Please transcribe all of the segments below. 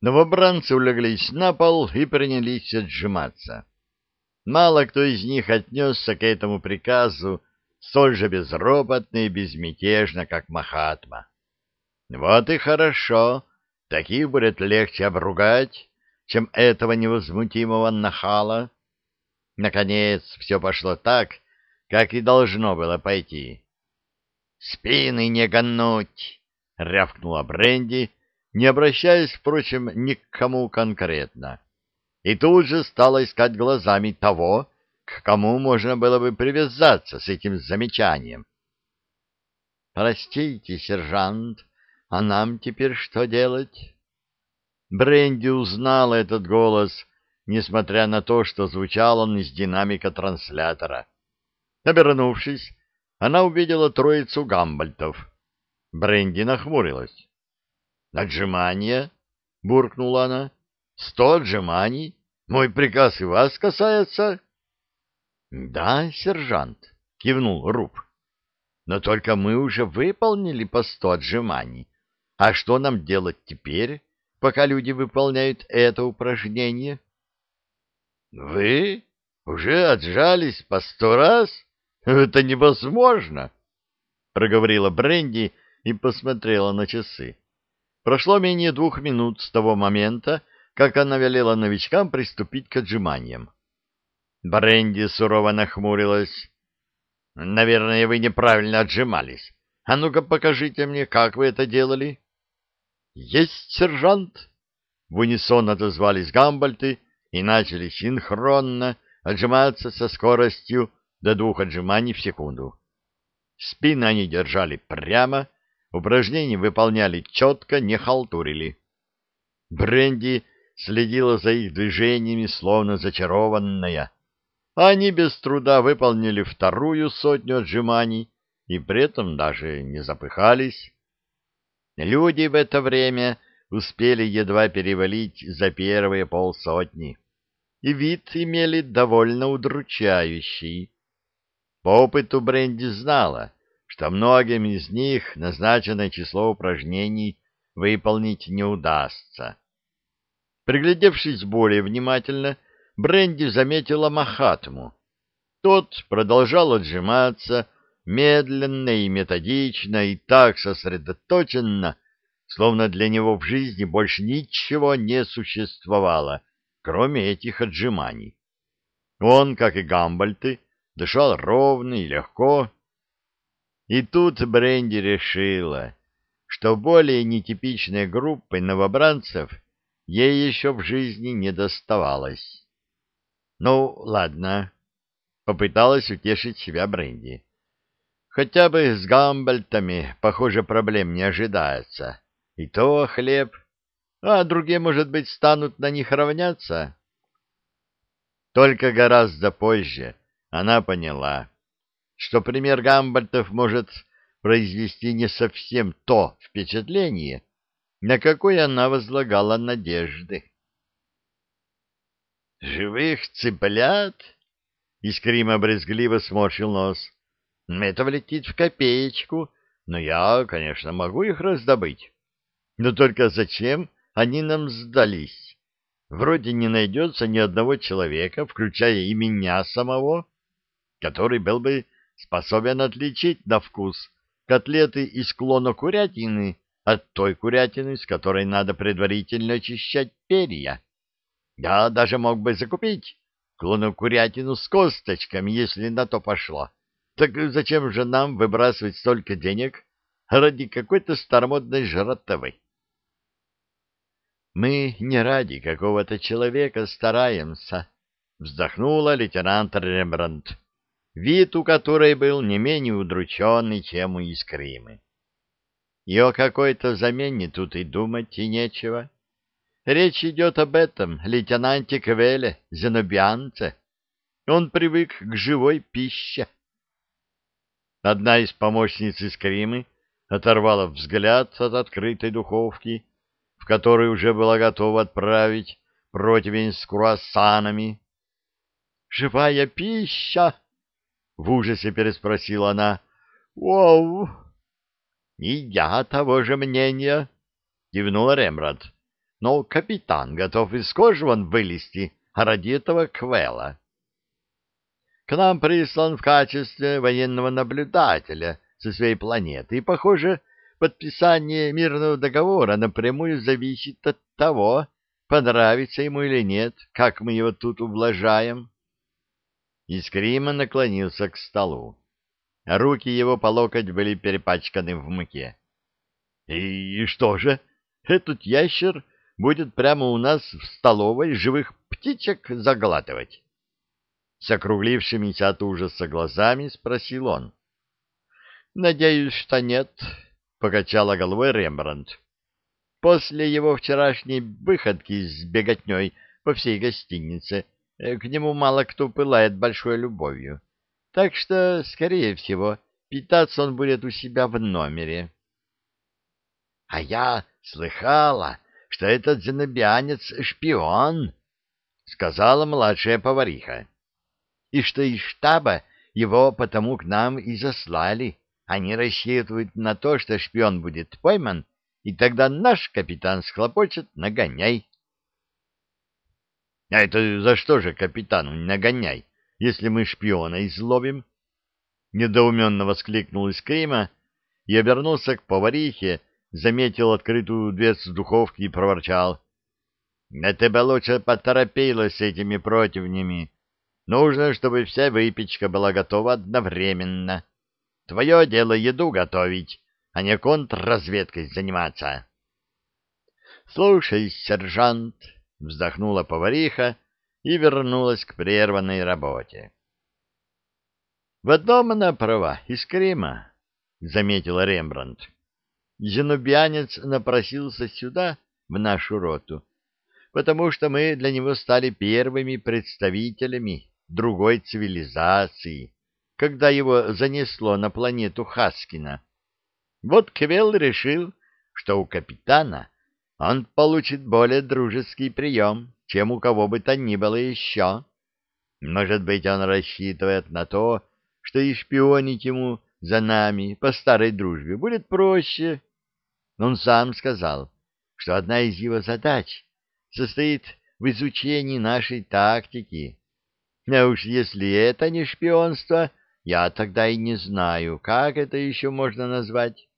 Новобранцы улеглись на пол и принялись отжиматься. Мало кто из них отнесся к этому приказу столь же безропотно и безмятежно, как Махатма. Вот и хорошо, таких будет легче обругать, чем этого невозмутимого нахала. Наконец, все пошло так, как и должно было пойти. «Спины не гнуть!» — рявкнула Бренди, не обращаясь, впрочем, ни к кому конкретно. И тут же стала искать глазами того, к кому можно было бы привязаться с этим замечанием. «Простите, сержант, а нам теперь что делать?» Бренди узнала этот голос, несмотря на то, что звучал он из динамика транслятора. Обернувшись, она увидела троицу гамбальтов. Бренди нахмурилась. «Отжимания?» — буркнула она. «Сто отжиманий? Мой приказ и вас касается?» «Да, сержант», — кивнул Руб. «Но только мы уже выполнили по сто отжиманий. А что нам делать теперь, пока люди выполняют это упражнение?» «Вы уже отжались по сто раз? Это невозможно!» — проговорила Бренди и посмотрела на часы. Прошло менее двух минут с того момента, как она велела новичкам приступить к отжиманиям. Бренди сурово нахмурилась. — Наверное, вы неправильно отжимались. А ну-ка покажите мне, как вы это делали. — Есть, сержант! В унисон отозвались гамбальты и начали синхронно отжиматься со скоростью до двух отжиманий в секунду. Спины они держали прямо, Упражнения выполняли четко, не халтурили. Бренди следила за их движениями, словно зачарованная. Они без труда выполнили вторую сотню отжиманий и при этом даже не запыхались. Люди в это время успели едва перевалить за первые полсотни, и вид имели довольно удручающий. По опыту Бренди знала, что многим из них назначенное число упражнений выполнить не удастся. Приглядевшись более внимательно, Бренди заметила Махатму. Тот продолжал отжиматься медленно и методично и так сосредоточенно, словно для него в жизни больше ничего не существовало, кроме этих отжиманий. Он, как и Гамбальты, дышал ровно и легко, и тут Бренди решила, что более нетипичной группы новобранцев ей еще в жизни не доставалось. Ну, ладно, попыталась утешить себя Бренди. Хотя бы с гамбальтами, похоже, проблем не ожидается. И то хлеб, а другие, может быть, станут на них равняться. Только гораздо позже она поняла, что пример Гамбальтов может произвести не совсем то впечатление, на какое она возлагала надежды. «Живых цыплят?» — Искрима брезгливо сморщил нос. «Это влетит в копеечку, но я, конечно, могу их раздобыть. Но только зачем они нам сдались? Вроде не найдется ни одного человека, включая и меня самого, который был бы способен отличить на вкус котлеты из клона курятины от той курятины, с которой надо предварительно очищать перья. Я даже мог бы закупить клону курятину с косточками, если на то пошло. Так зачем же нам выбрасывать столько денег ради какой-то старомодной жратовы? Мы не ради какого-то человека стараемся, вздохнула лейтенант Рембрандт вид у которой был не менее удрученный, чем у Искримы. И о какой-то замене тут и думать и нечего. Речь идет об этом лейтенанте Квеле, зенобианце. Он привык к живой пище. Одна из помощниц Искримы оторвала взгляд от открытой духовки, в которой уже была готова отправить противень с круассанами. «Живая пища!» В ужасе переспросила она. «Воу!» «И я того же мнения!» — кивнула Рембрандт. но капитан готов из кожи вон вылезти ради этого Квела. К нам прислан в качестве военного наблюдателя со своей планеты, и, похоже, подписание мирного договора напрямую зависит от того, понравится ему или нет, как мы его тут ублажаем. Искрима наклонился к столу. Руки его по локоть были перепачканы в муке. — И что же, этот ящер будет прямо у нас в столовой живых птичек заглатывать? С округлившимися от ужаса глазами спросил он. — Надеюсь, что нет, — покачала головой Рембрандт. После его вчерашней выходки с беготней по всей гостинице к нему мало кто пылает большой любовью. Так что, скорее всего, питаться он будет у себя в номере. — А я слыхала, что этот зенобианец — шпион, — сказала младшая повариха, — и что из штаба его потому к нам и заслали. Они рассчитывают на то, что шпион будет пойман, и тогда наш капитан схлопочет нагоняй. — А это за что же капитану нагоняй, если мы шпиона изловим? Недоуменно воскликнул Искрима и обернулся к поварихе, заметил открытую дверцу духовки и проворчал. — Да ты бы лучше поторопилась с этими противнями. Нужно, чтобы вся выпечка была готова одновременно. Твое дело еду готовить, а не контрразведкой заниматься. — Слушай, сержант, — вздохнула повариха и вернулась к прерванной работе. — В одном она права, искрима, — заметила Рембрандт. Зенубианец напросился сюда, в нашу роту, потому что мы для него стали первыми представителями другой цивилизации, когда его занесло на планету Хаскина. Вот Квелл решил, что у капитана он получит более дружеский прием, чем у кого бы то ни было еще. Может быть, он рассчитывает на то, что и шпионить ему за нами по старой дружбе будет проще. Он сам сказал, что одна из его задач состоит в изучении нашей тактики. А уж если это не шпионство, я тогда и не знаю, как это еще можно назвать.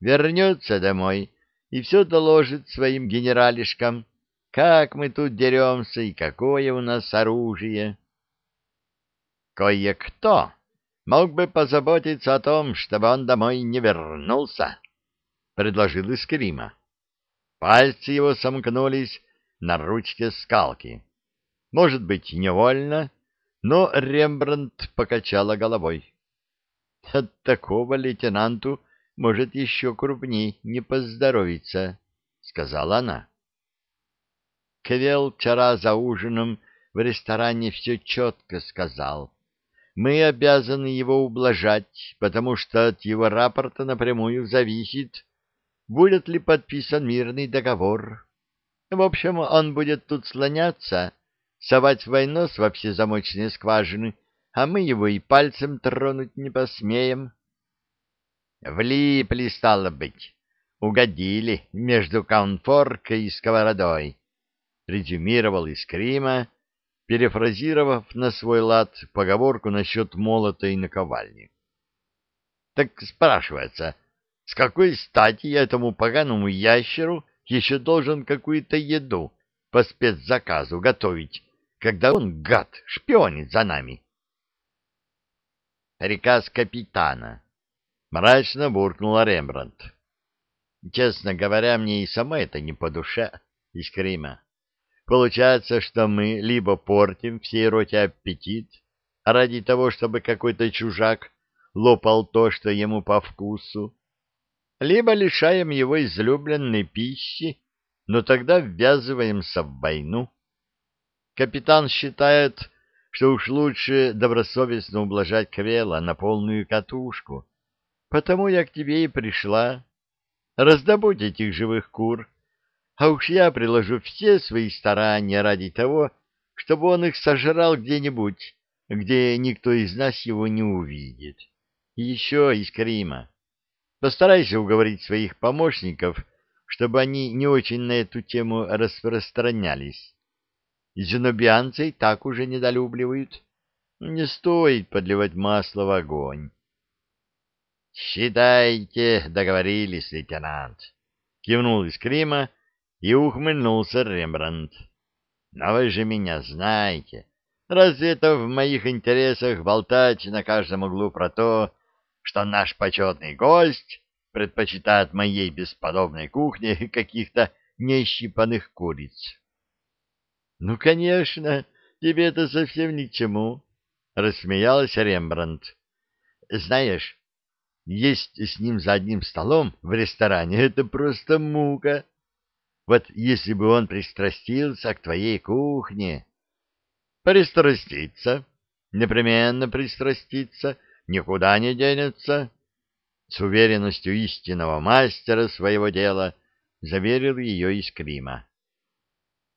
Вернется домой и все доложит своим генералишкам, как мы тут деремся и какое у нас оружие. Кое-кто мог бы позаботиться о том, чтобы он домой не вернулся, — предложил Искрима. Пальцы его сомкнулись на ручке скалки. Может быть, невольно, но Рембрандт покачала головой. От такого лейтенанту может еще крупней не поздоровиться, — сказала она. Квел вчера за ужином в ресторане все четко сказал. Мы обязаны его ублажать, потому что от его рапорта напрямую зависит, будет ли подписан мирный договор. В общем, он будет тут слоняться, совать свой нос во все замочные скважины, а мы его и пальцем тронуть не посмеем. Влипли, стало быть, угодили между конфоркой и сковородой, резюмировал Искрима, перефразировав на свой лад поговорку насчет молота и наковальни. Так спрашивается, с какой стати я этому поганому ящеру еще должен какую-то еду по спецзаказу готовить, когда он, гад, шпионит за нами? Приказ капитана. Мрачно буркнула Рембрандт. Честно говоря, мне и сама это не по душе, искрима. Получается, что мы либо портим всей роте аппетит ради того, чтобы какой-то чужак лопал то, что ему по вкусу, либо лишаем его излюбленной пищи, но тогда ввязываемся в войну. Капитан считает, что уж лучше добросовестно ублажать Квела на полную катушку, потому я к тебе и пришла. Раздобудь этих живых кур, а уж я приложу все свои старания ради того, чтобы он их сожрал где-нибудь, где никто из нас его не увидит. И еще из Крима. Постарайся уговорить своих помощников чтобы они не очень на эту тему распространялись. Зенобианцы так уже недолюбливают. Не стоит подливать масло в огонь. — Считайте, договорились, лейтенант, — кивнул из Крима и ухмыльнулся Рембрандт. — Но вы же меня знаете. Разве это в моих интересах болтать на каждом углу про то, что наш почетный гость предпочитает моей бесподобной кухне каких-то нещипанных куриц? — Ну, конечно, тебе это совсем ни к чему, — рассмеялся Рембрандт. — Знаешь, есть с ним за одним столом в ресторане — это просто мука. Вот если бы он пристрастился к твоей кухне... Пристраститься, непременно пристраститься, никуда не денется. С уверенностью истинного мастера своего дела заверил ее из Крима.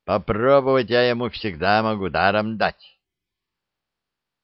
Попробовать я ему всегда могу даром дать.